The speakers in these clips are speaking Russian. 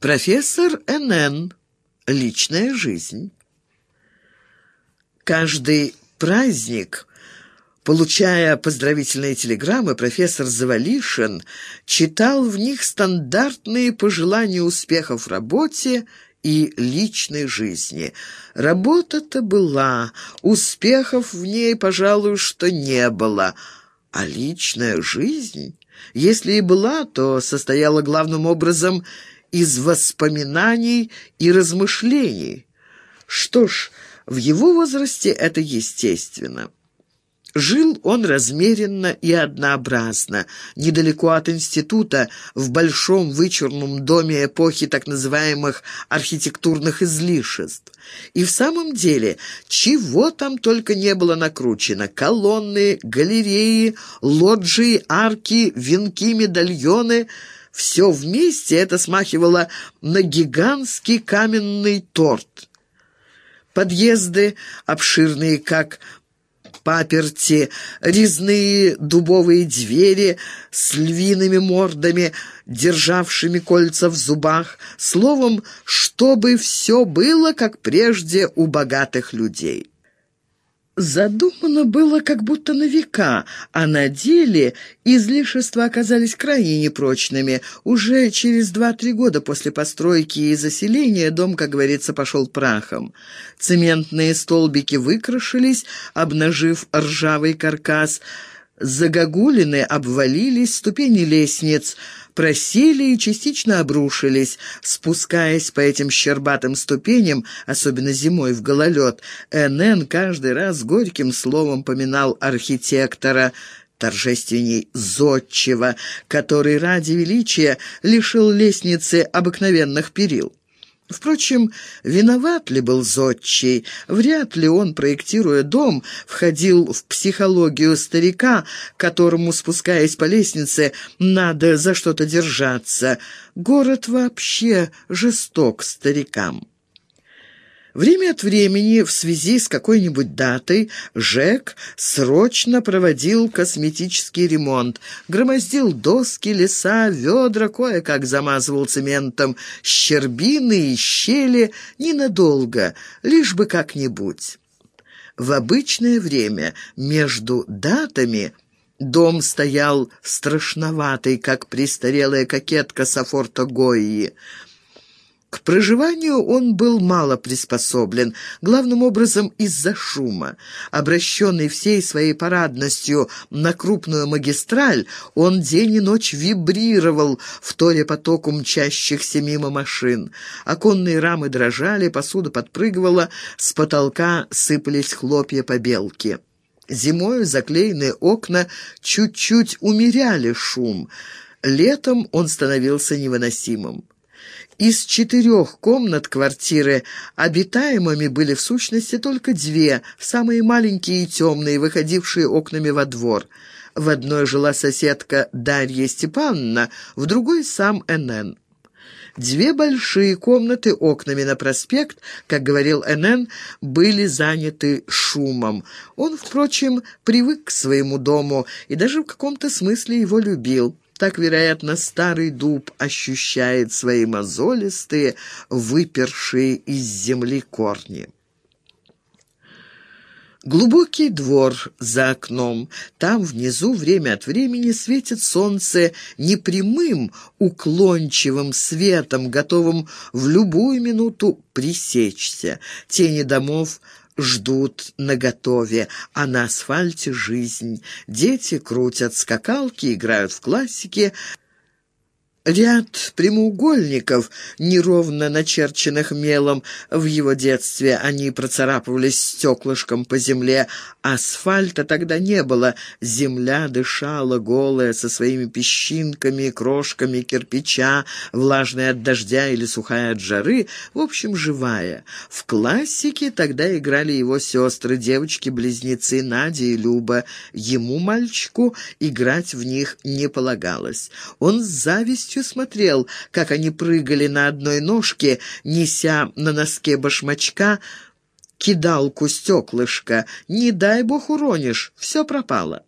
Профессор Н.Н. Личная жизнь. Каждый праздник, получая поздравительные телеграммы, профессор Завалишин читал в них стандартные пожелания успехов в работе и личной жизни. Работа-то была, успехов в ней, пожалуй, что не было, а личная жизнь, если и была, то состояла главным образом из воспоминаний и размышлений. Что ж, в его возрасте это естественно. Жил он размеренно и однообразно, недалеко от института, в большом вычурном доме эпохи так называемых архитектурных излишеств. И в самом деле, чего там только не было накручено. Колонны, галереи, лоджии, арки, венки, медальоны — все вместе это смахивало на гигантский каменный торт. Подъезды, обширные как паперти, резные дубовые двери с львиными мордами, державшими кольца в зубах, словом, чтобы все было, как прежде у богатых людей. Задумано было как будто на века, а на деле излишества оказались крайне непрочными. Уже через два-три года после постройки и заселения дом, как говорится, пошел прахом. Цементные столбики выкрашились, обнажив ржавый каркас. Загогулины обвалились, ступени лестниц — просели и частично обрушились. Спускаясь по этим щербатым ступеням, особенно зимой в гололед, Н.Н. каждый раз горьким словом поминал архитектора, торжественней зодчего, который ради величия лишил лестницы обыкновенных перил. Впрочем, виноват ли был Зодчий? Вряд ли он, проектируя дом, входил в психологию старика, которому, спускаясь по лестнице, надо за что-то держаться. Город вообще жесток старикам. Время от времени в связи с какой-нибудь датой Жек срочно проводил косметический ремонт, громоздил доски, леса, ведра, кое-как замазывал цементом щербины и щели ненадолго, лишь бы как-нибудь. В обычное время между датами дом стоял страшноватый, как престарелая кокетка Сафорта Гойи. К проживанию он был мало приспособлен, главным образом из-за шума. Обращенный всей своей парадностью на крупную магистраль, он день и ночь вибрировал в торе потоку мчащихся мимо машин. Оконные рамы дрожали, посуда подпрыгивала, с потолка сыпались хлопья побелки. Зимою заклеенные окна чуть-чуть умеряли шум. Летом он становился невыносимым. Из четырех комнат квартиры обитаемыми были в сущности только две, самые маленькие и темные, выходившие окнами во двор. В одной жила соседка Дарья Степановна, в другой сам НН. Две большие комнаты окнами на проспект, как говорил НН, были заняты шумом. Он, впрочем, привык к своему дому и даже в каком-то смысле его любил. Так, вероятно, старый дуб ощущает свои мозолистые, выпершие из земли корни. Глубокий двор за окном. Там внизу время от времени светит солнце непрямым, уклончивым светом, готовым в любую минуту пресечься. Тени домов ждут наготове, а на асфальте жизнь. Дети крутят скакалки, играют в классики, Ряд прямоугольников, неровно начерченных мелом, в его детстве они процарапывались стеклышком по земле. Асфальта тогда не было, земля дышала голая, со своими песчинками, крошками кирпича, влажная от дождя или сухая от жары, в общем, живая. В классике тогда играли его сестры, девочки-близнецы Надя и Люба. Ему, мальчику, играть в них не полагалось. Он с завистью завистью смотрел, как они прыгали на одной ножке, неся на носке башмачка кидалку стеклышко. Не дай бог уронишь, все пропало.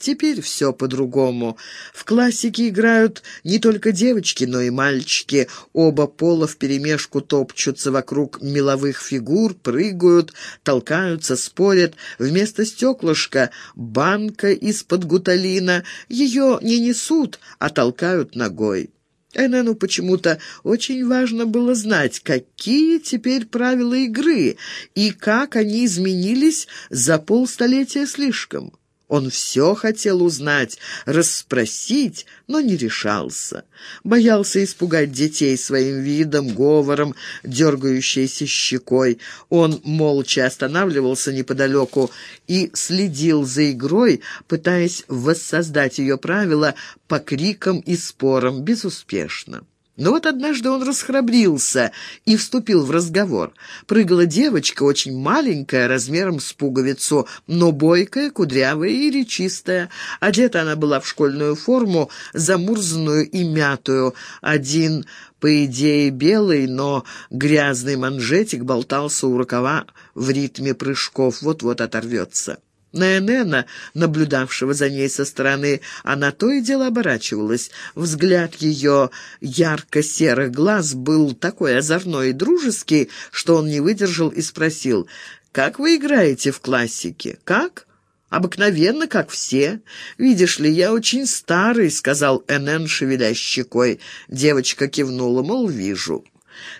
Теперь все по-другому. В классике играют не только девочки, но и мальчики. Оба пола вперемешку топчутся вокруг меловых фигур, прыгают, толкаются, спорят. Вместо стеклышка — банка из-под гуталина. Ее не несут, а толкают ногой. Энену почему-то очень важно было знать, какие теперь правила игры и как они изменились за полстолетия слишком. Он все хотел узнать, расспросить, но не решался. Боялся испугать детей своим видом, говором, дергающейся щекой. Он молча останавливался неподалеку и следил за игрой, пытаясь воссоздать ее правила по крикам и спорам, безуспешно. Но вот однажды он расхрабрился и вступил в разговор. Прыгала девочка, очень маленькая, размером с пуговицу, но бойкая, кудрявая и речистая. Одета она была в школьную форму, замурзанную и мятую. Один, по идее, белый, но грязный манжетик болтался у рукава в ритме прыжков, вот-вот оторвется. На Энена, наблюдавшего за ней со стороны, она то и дело оборачивалась. Взгляд ее ярко-серых глаз был такой озорной и дружеский, что он не выдержал и спросил, «Как вы играете в классике? Как?» «Обыкновенно, как все. Видишь ли, я очень старый», — сказал Энен, шевеля щекой. Девочка кивнула, мол, вижу.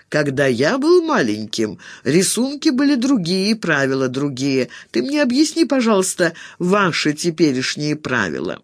Когда я был маленьким, рисунки были другие, правила другие. Ты мне объясни, пожалуйста, ваши теперешние правила».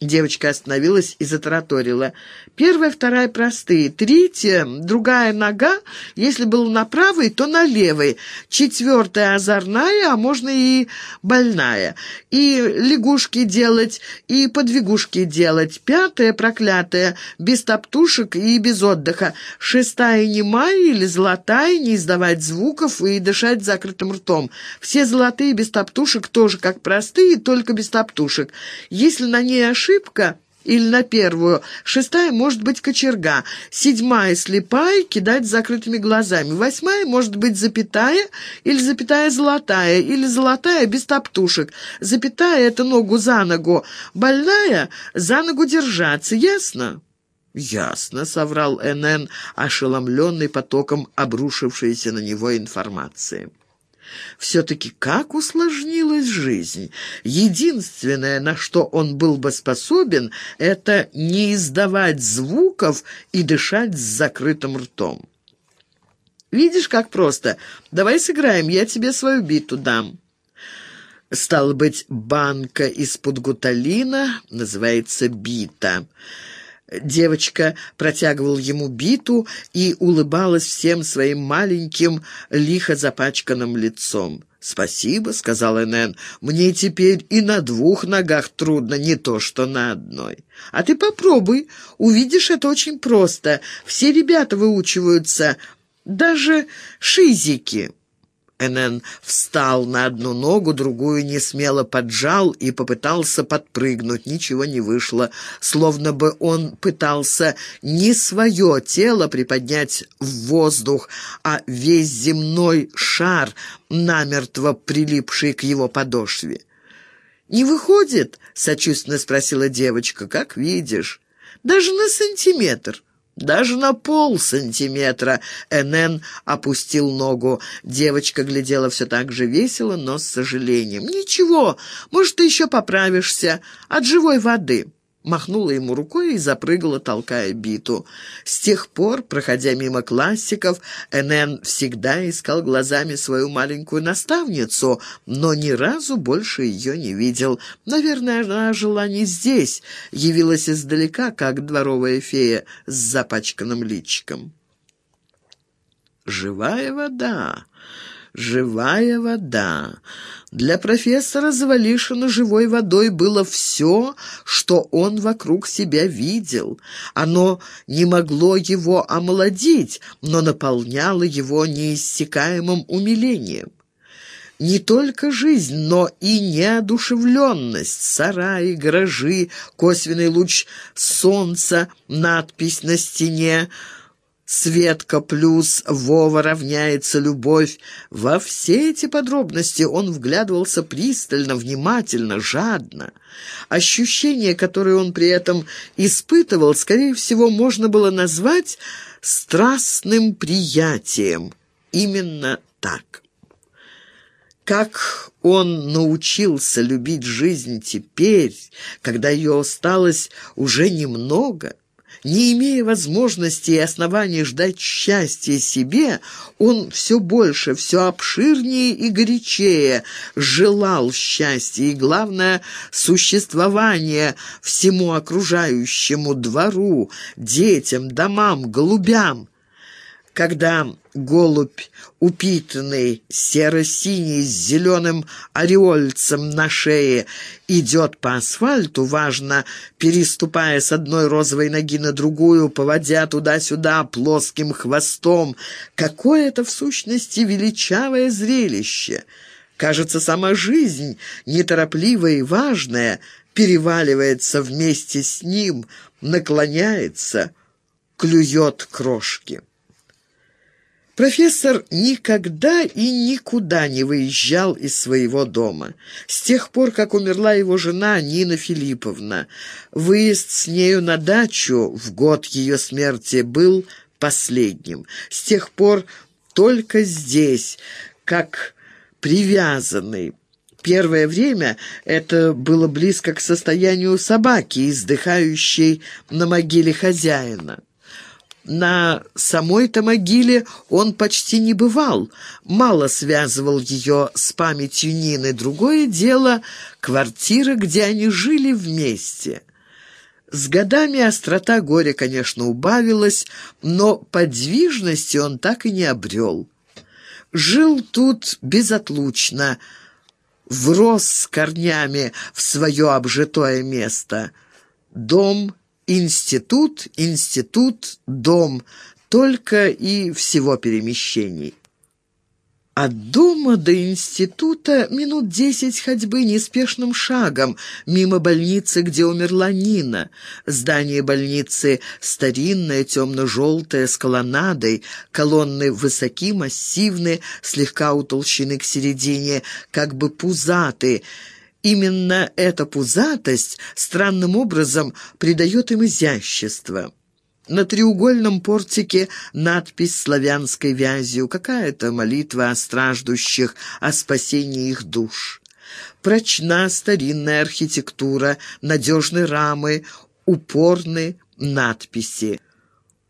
Девочка остановилась и затараторила. Первая, вторая простые. Третья, другая нога, если был на правой, то на левой. Четвертая озорная, а можно и больная. И лягушки делать, и подвигушки делать. Пятая, проклятая, без топтушек и без отдыха. Шестая, немая или золотая, не издавать звуков и дышать закрытым ртом. Все золотые без топтушек тоже как простые, только без топтушек. Если на ней ошибка, ошибка или на первую, шестая может быть кочерга, седьмая слепая, кидать закрытыми глазами, восьмая может быть запятая или запятая золотая, или золотая без топтушек, запятая — это ногу за ногу, больная — за ногу держаться, ясно? «Ясно», — соврал Н.Н., ошеломленный потоком обрушившейся на него информации. Все-таки как усложнилась жизнь. Единственное, на что он был бы способен, это не издавать звуков и дышать с закрытым ртом. «Видишь, как просто. Давай сыграем, я тебе свою биту дам». Стало быть, банка из-под гуталина называется бита. Девочка протягивала ему биту и улыбалась всем своим маленьким, лихо запачканным лицом. «Спасибо», — сказал Энн, — «мне теперь и на двух ногах трудно, не то что на одной». «А ты попробуй, увидишь, это очень просто. Все ребята выучиваются, даже шизики». Энн встал на одну ногу, другую не смело поджал и попытался подпрыгнуть. Ничего не вышло, словно бы он пытался не свое тело приподнять в воздух, а весь земной шар, намертво прилипший к его подошве. «Не выходит?» — сочувственно спросила девочка. «Как видишь. Даже на сантиметр». Даже на пол сантиметра Энн опустил ногу. Девочка глядела все так же весело, но с сожалением. «Ничего, может, ты еще поправишься от живой воды» махнула ему рукой и запрыгала, толкая биту. С тех пор, проходя мимо классиков, Энн всегда искал глазами свою маленькую наставницу, но ни разу больше ее не видел. Наверное, она жила не здесь, явилась издалека, как дворовая фея с запачканным личиком. «Живая вода!» Живая вода. Для профессора Завалишина живой водой было все, что он вокруг себя видел. Оно не могло его омолодить, но наполняло его неиссякаемым умилением. Не только жизнь, но и неодушевленность, сараи, гаражи, косвенный луч солнца, надпись на стене — Светка плюс Вова равняется любовь. Во все эти подробности он вглядывался пристально, внимательно, жадно. Ощущение, которое он при этом испытывал, скорее всего, можно было назвать страстным приятием. Именно так. Как он научился любить жизнь теперь, когда ее осталось уже немного – не имея возможности и оснований ждать счастья себе, он все больше, все обширнее и горячее желал счастья и, главное, существования всему окружающему двору, детям, домам, голубям когда голубь, упитанный, серо-синий, с зеленым ореольцем на шее, идет по асфальту, важно, переступая с одной розовой ноги на другую, поводя туда-сюда плоским хвостом. Какое это, в сущности, величавое зрелище! Кажется, сама жизнь, неторопливая и важная, переваливается вместе с ним, наклоняется, клюет крошки. Профессор никогда и никуда не выезжал из своего дома. С тех пор, как умерла его жена Нина Филипповна, выезд с нею на дачу в год ее смерти был последним. С тех пор только здесь, как привязанный. Первое время это было близко к состоянию собаки, издыхающей на могиле хозяина. На самой-то могиле он почти не бывал, мало связывал ее с памятью Нины. Другое дело — квартира, где они жили вместе. С годами острота горя, конечно, убавилась, но подвижности он так и не обрел. Жил тут безотлучно, врос с корнями в свое обжитое место. Дом — Институт, институт, дом, только и всего перемещений. От дома до института минут десять ходьбы неспешным шагом, мимо больницы, где умерла Нина. Здание больницы старинное, темно-желтое, с колоннадой, колонны высоки, массивные, слегка утолщены к середине, как бы пузаты, Именно эта пузатость странным образом придает им изящество. На треугольном портике надпись славянской вязью, какая-то молитва о страждущих, о спасении их душ. Прочна старинная архитектура, надежные рамы, упорны надписи.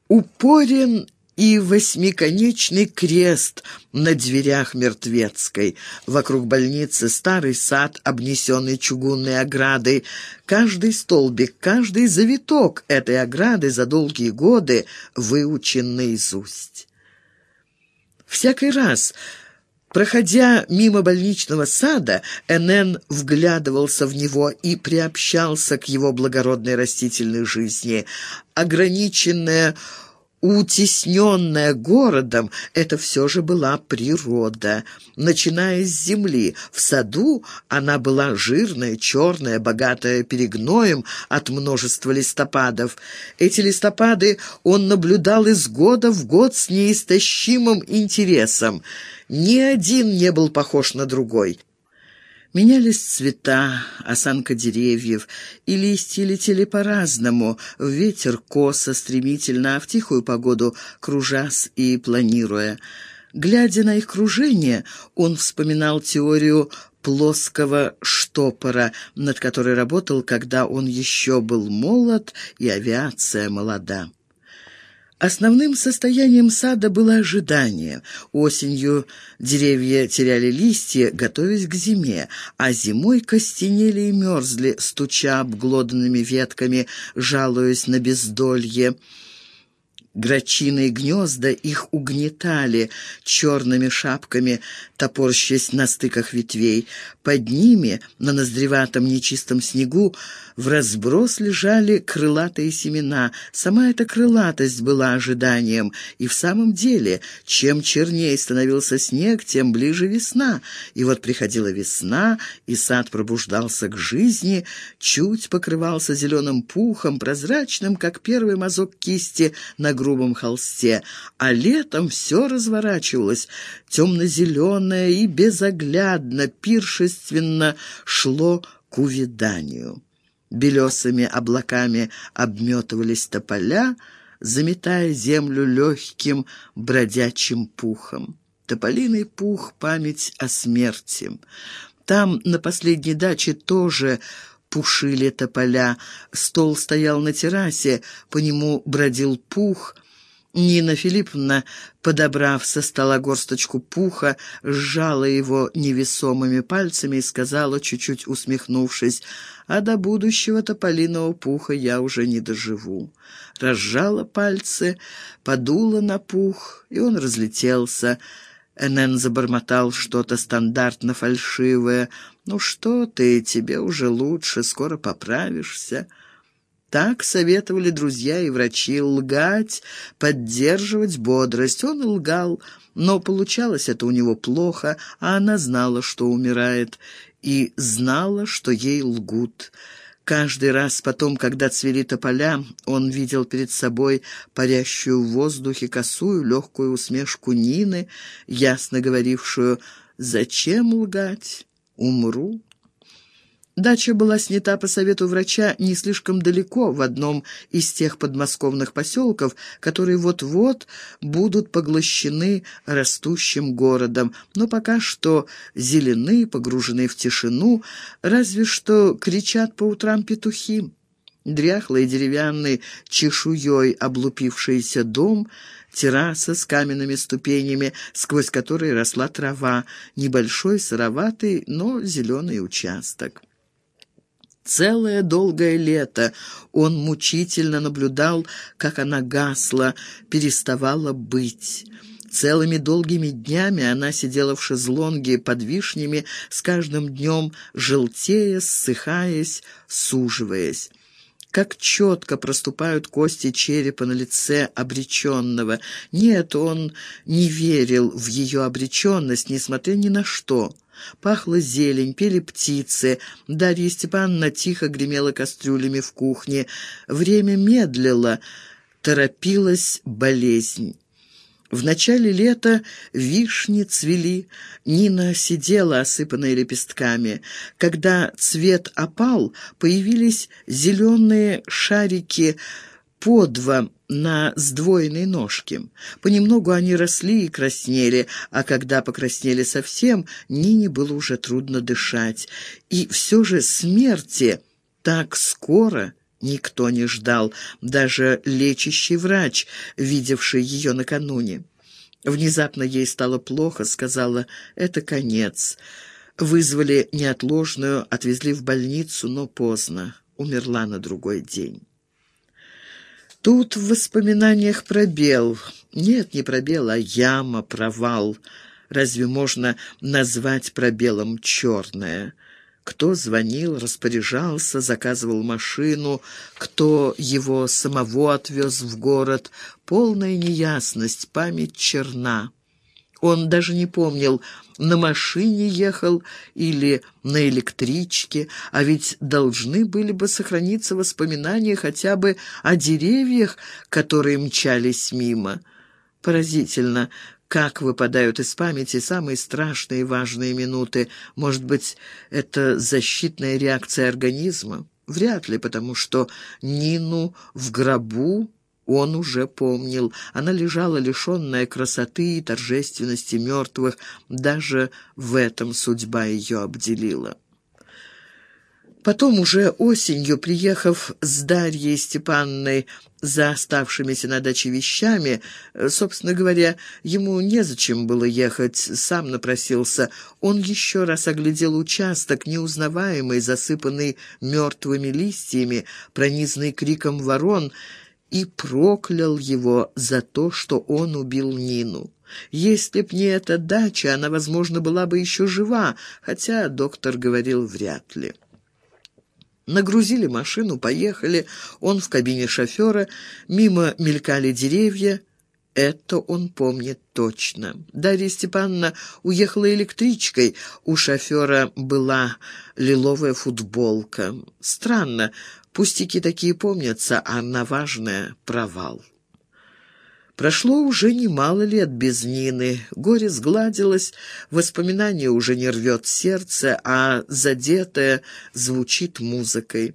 Упорен и восьмиконечный крест на дверях мертвецкой. Вокруг больницы старый сад, обнесенный чугунной оградой. Каждый столбик, каждый завиток этой ограды за долгие годы выучен наизусть. Всякий раз... Проходя мимо больничного сада, Энн вглядывался в него и приобщался к его благородной растительной жизни. Ограниченная утесненная городом, это все же была природа. Начиная с земли, в саду она была жирная, черная, богатая перегноем от множества листопадов. Эти листопады он наблюдал из года в год с неистощимым интересом. Ни один не был похож на другой. Менялись цвета, осанка деревьев, и листья летели по-разному, в ветер косо, стремительно, а в тихую погоду кружась и планируя. Глядя на их кружение, он вспоминал теорию плоского штопора, над которой работал, когда он еще был молод и авиация молода. Основным состоянием сада было ожидание. Осенью деревья теряли листья, готовясь к зиме, а зимой костенели и мерзли, стуча обглоданными ветками, жалуясь на бездолье. Грачиные гнезда их угнетали черными шапками, топорщась на стыках ветвей. Под ними, на ноздреватом нечистом снегу, в разброс лежали крылатые семена. Сама эта крылатость была ожиданием. И в самом деле, чем чернее становился снег, тем ближе весна. И вот приходила весна, и сад пробуждался к жизни, чуть покрывался зеленым пухом, прозрачным, как первый мазок кисти на груди грубом холсте, а летом все разворачивалось, темно-зеленое и безоглядно, пиршественно шло к увиданию. Белесыми облаками обметывались тополя, заметая землю легким бродячим пухом. Тополиный пух — память о смерти. Там, на последней даче, тоже пушили тополя. Стол стоял на террасе, по нему бродил пух. Нина Филипповна, подобрав со стола горсточку пуха, сжала его невесомыми пальцами и сказала, чуть-чуть усмехнувшись, «А до будущего тополиного пуха я уже не доживу». Разжала пальцы, подула на пух, и он разлетелся. Энн забормотал что-то стандартно фальшивое. «Ну что ты, тебе уже лучше, скоро поправишься». Так советовали друзья и врачи лгать, поддерживать бодрость. Он лгал, но получалось это у него плохо, а она знала, что умирает, и знала, что ей лгут. Каждый раз потом, когда цвели тополя, он видел перед собой парящую в воздухе косую легкую усмешку Нины, ясно говорившую «Зачем лгать? Умру». Дача была снята по совету врача не слишком далеко, в одном из тех подмосковных поселков, которые вот-вот будут поглощены растущим городом, но пока что зелены, погружены в тишину, разве что кричат по утрам петухи. Дряхлый деревянный чешуей облупившийся дом, терраса с каменными ступенями, сквозь которые росла трава, небольшой сыроватый, но зеленый участок. Целое долгое лето он мучительно наблюдал, как она гасла, переставала быть. Целыми долгими днями она сидела в шезлонге под вишнями, с каждым днем желтея, ссыхаясь, суживаясь. Как четко проступают кости черепа на лице обреченного. Нет, он не верил в ее обреченность, несмотря ни на что. Пахла зелень, пели птицы. Дарья Степановна тихо гремела кастрюлями в кухне. Время медлило, торопилась болезнь. В начале лета вишни цвели, Нина сидела, осыпанная лепестками. Когда цвет опал, появились зеленые шарики по два на сдвоенной ножке. Понемногу они росли и краснели, а когда покраснели совсем, Нине было уже трудно дышать. И все же смерти так скоро никто не ждал, даже лечащий врач, видевший ее накануне. Внезапно ей стало плохо, сказала «это конец». Вызвали неотложную, отвезли в больницу, но поздно. Умерла на другой день. Тут в воспоминаниях пробел. Нет, не пробел, а яма, провал. Разве можно назвать пробелом черное? Кто звонил, распоряжался, заказывал машину, кто его самого отвез в город. Полная неясность, память черна. Он даже не помнил, на машине ехал или на электричке, а ведь должны были бы сохраниться воспоминания хотя бы о деревьях, которые мчались мимо. Поразительно, как выпадают из памяти самые страшные и важные минуты. Может быть, это защитная реакция организма? Вряд ли, потому что Нину в гробу он уже помнил. Она лежала лишенная красоты и торжественности мертвых. Даже в этом судьба ее обделила. Потом уже осенью, приехав с Дарьей Степанной за оставшимися на даче вещами, собственно говоря, ему незачем было ехать, сам напросился, он еще раз оглядел участок, неузнаваемый, засыпанный мертвыми листьями, пронизанный криком ворон, и проклял его за то, что он убил Нину. Если б не эта дача, она, возможно, была бы еще жива, хотя доктор говорил вряд ли. Нагрузили машину, поехали, он в кабине шофера, мимо мелькали деревья, это он помнит точно. Дарья Степановна уехала электричкой, у шофера была лиловая футболка. Странно, Пустяки такие помнятся, а на важное — провал. Прошло уже немало лет без Нины. Горе сгладилось, воспоминание уже не рвет сердце, а задетое звучит музыкой.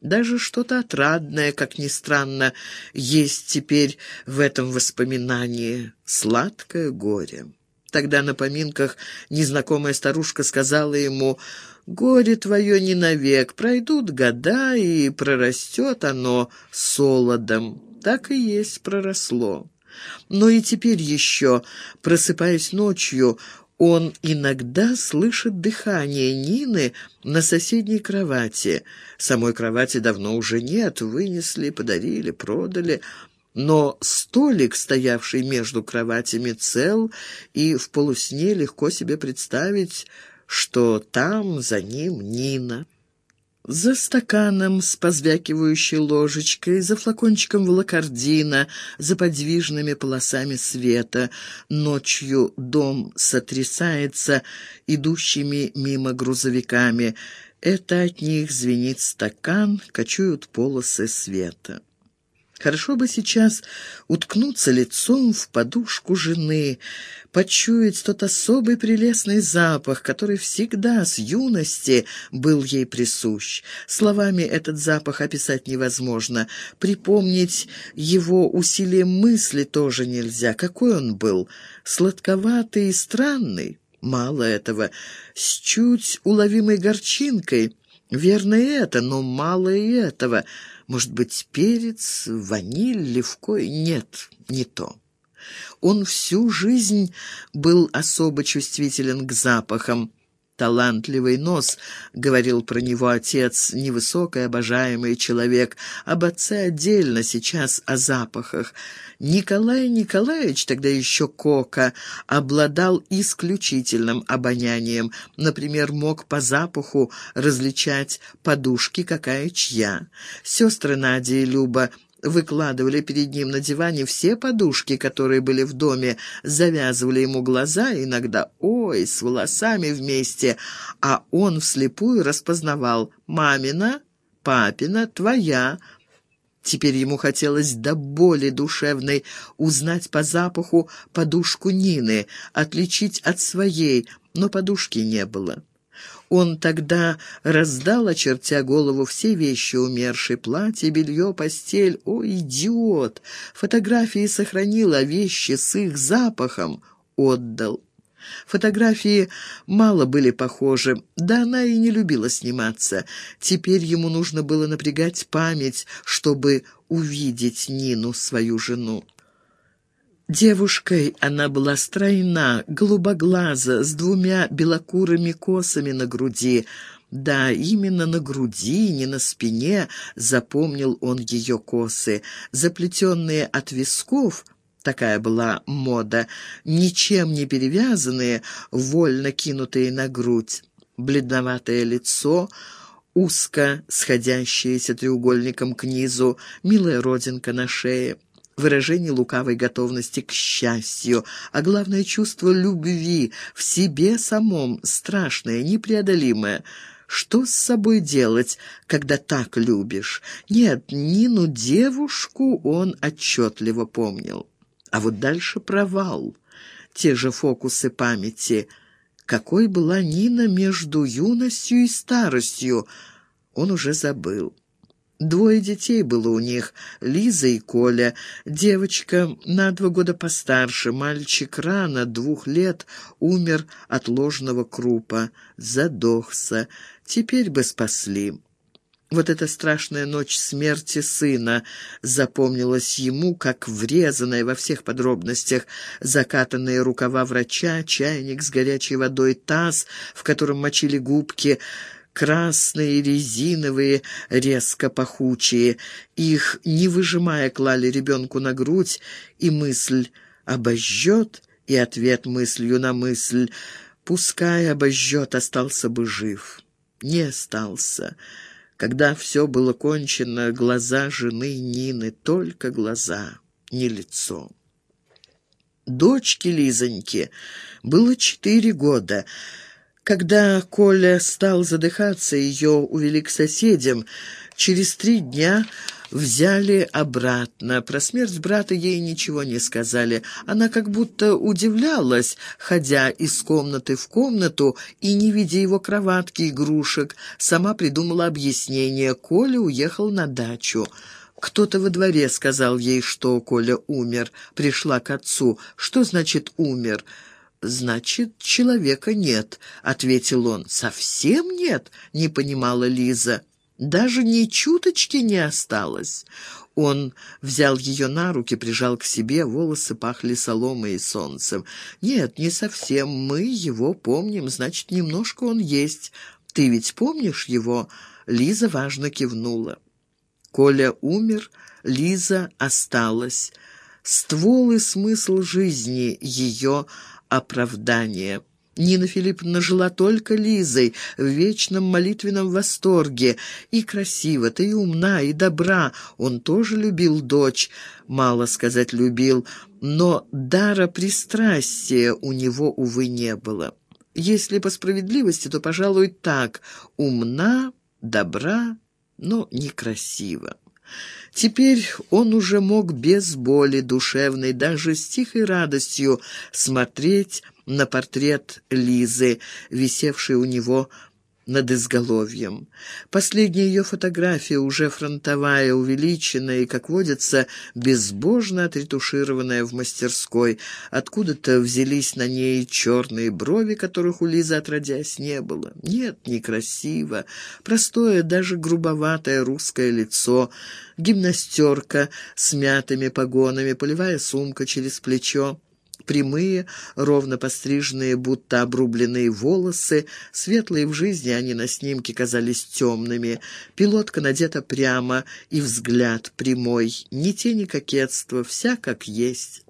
Даже что-то отрадное, как ни странно, есть теперь в этом воспоминании. Сладкое горе. Тогда на поминках незнакомая старушка сказала ему, «Горе твое не навек, пройдут года, и прорастет оно солодом». Так и есть проросло. Но и теперь еще, просыпаясь ночью, он иногда слышит дыхание Нины на соседней кровати. Самой кровати давно уже нет, вынесли, подарили, продали. Но столик, стоявший между кроватями, цел, и в полусне легко себе представить, что там за ним Нина. За стаканом с позвякивающей ложечкой, за флакончиком волокордина, за подвижными полосами света. Ночью дом сотрясается идущими мимо грузовиками. Это от них звенит стакан, кочуют полосы света. Хорошо бы сейчас уткнуться лицом в подушку жены, почуять тот особый прелестный запах, который всегда с юности был ей присущ. Словами этот запах описать невозможно. Припомнить его усилием мысли тоже нельзя. Какой он был? Сладковатый и странный? Мало этого. С чуть уловимой горчинкой. Верно и это, но мало и этого — может быть, перец, ваниль, левкой? Нет, не то. Он всю жизнь был особо чувствителен к запахам, талантливый нос, — говорил про него отец, невысокий, обожаемый человек, об отце отдельно сейчас о запахах. Николай Николаевич, тогда еще Кока, обладал исключительным обонянием, например, мог по запаху различать подушки, какая чья. Сестры Надя и Люба выкладывали перед ним на диване все подушки, которые были в доме, завязывали ему глаза, иногда «ой», с волосами вместе, а он вслепую распознавал «мамина», «папина», «твоя». Теперь ему хотелось до боли душевной узнать по запаху подушку Нины, отличить от своей, но подушки не было. Он тогда раздал, очертя голову, все вещи умершей, платье, белье, постель. О, идиот! Фотографии сохранил, а вещи с их запахом отдал. Фотографии мало были похожи, да она и не любила сниматься. Теперь ему нужно было напрягать память, чтобы увидеть Нину, свою жену. Девушкой она была стройна, голубоглаза, с двумя белокурыми косами на груди. Да, именно на груди, не на спине, запомнил он ее косы, заплетенные от висков — такая была мода, ничем не перевязанные, вольно кинутые на грудь. Бледноватое лицо, узко сходящееся треугольником к низу, милая родинка на шее — выражение лукавой готовности к счастью, а главное чувство любви в себе самом, страшное, непреодолимое. Что с собой делать, когда так любишь? Нет, Нину девушку он отчетливо помнил. А вот дальше провал. Те же фокусы памяти. Какой была Нина между юностью и старостью, он уже забыл. Двое детей было у них, Лиза и Коля. Девочка на два года постарше, мальчик рано, двух лет, умер от ложного крупа, задохся. Теперь бы спасли. Вот эта страшная ночь смерти сына запомнилась ему, как врезанная во всех подробностях. Закатанные рукава врача, чайник с горячей водой, таз, в котором мочили губки — красные, резиновые, резко пахучие. Их, не выжимая, клали ребенку на грудь, и мысль обожжет, и ответ мыслью на мысль. Пускай обожжет, остался бы жив. Не остался. Когда все было кончено, глаза жены Нины, только глаза, не лицо. Дочке Лизоньке было четыре года — когда Коля стал задыхаться, ее увели к соседям. Через три дня взяли обратно. Про смерть брата ей ничего не сказали. Она как будто удивлялась, ходя из комнаты в комнату и не видя его кроватки, игрушек. Сама придумала объяснение. Коля уехал на дачу. Кто-то во дворе сказал ей, что Коля умер. Пришла к отцу. Что значит «умер»? «Значит, человека нет», — ответил он. «Совсем нет?» — не понимала Лиза. Даже ни чуточки не осталось. Он взял ее на руки, прижал к себе, волосы пахли соломой и солнцем. «Нет, не совсем. Мы его помним, значит, немножко он есть. Ты ведь помнишь его?» Лиза важно кивнула. Коля умер, Лиза осталась. Ствол и смысл жизни ее оправдание. Нина Филипповна жила только Лизой, в вечном молитвенном восторге. И красиво-то, и умна, и добра. Он тоже любил дочь, мало сказать любил, но дара пристрастия у него, увы, не было. Если по справедливости, то, пожалуй, так. Умна, добра, но некрасиво. Теперь он уже мог без боли душевной, даже с тихой радостью смотреть на портрет Лизы, висевший у него над изголовьем. Последняя ее фотография, уже фронтовая, увеличенная и, как водится, безбожно отретушированная в мастерской. Откуда-то взялись на ней черные брови, которых у Лизы отродясь не было. Нет, некрасиво. Простое, даже грубоватое русское лицо. Гимнастерка с мятыми погонами, полевая сумка через плечо. Прямые, ровно постриженные, будто обрубленные волосы, светлые в жизни, они на снимке казались темными. Пилотка надета прямо, и взгляд прямой, ни тени кокетства, вся как есть.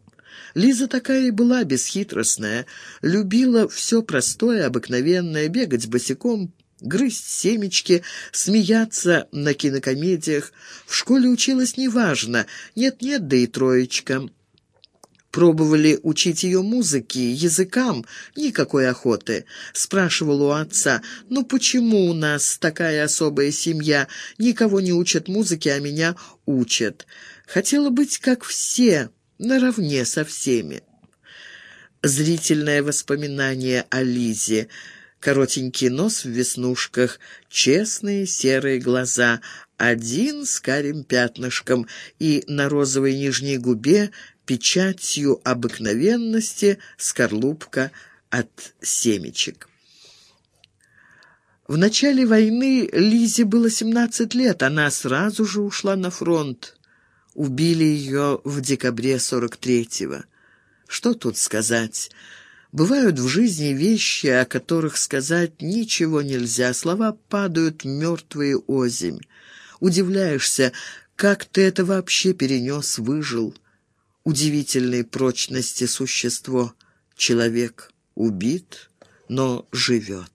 Лиза такая и была, бесхитростная, любила все простое, обыкновенное, бегать босиком, грызть семечки, смеяться на кинокомедиях. В школе училась неважно, нет-нет, да и троечка. Пробовали учить ее музыке, языкам, никакой охоты. Спрашивал у отца, ну почему у нас такая особая семья, никого не учат музыке, а меня учат. Хотела быть как все, наравне со всеми. Зрительное воспоминание о Лизе. Коротенький нос в веснушках, честные серые глаза, один с карим пятнышком и на розовой нижней губе печатью обыкновенности скорлупка от семечек. В начале войны Лизе было 17 лет, она сразу же ушла на фронт. Убили ее в декабре 43-го. Что тут сказать? Бывают в жизни вещи, о которых сказать ничего нельзя, слова падают мертвые озимь. Удивляешься, как ты это вообще перенес, выжил удивительной прочности существо. Человек убит, но живет.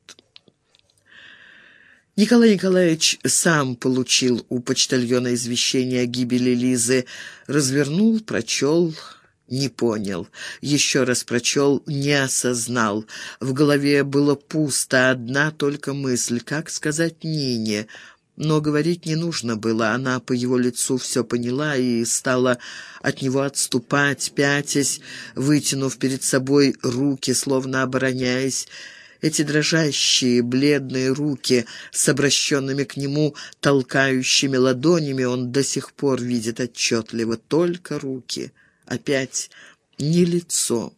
Николай Николаевич сам получил у почтальона извещение о гибели Лизы, развернул, прочел, не понял. Еще раз прочел, не осознал. В голове было пусто, одна только мысль, как сказать Нине — но говорить не нужно было, она по его лицу все поняла и стала от него отступать, пятясь, вытянув перед собой руки, словно обороняясь. Эти дрожащие, бледные руки с обращенными к нему толкающими ладонями он до сих пор видит отчетливо, только руки. Опять не лицо.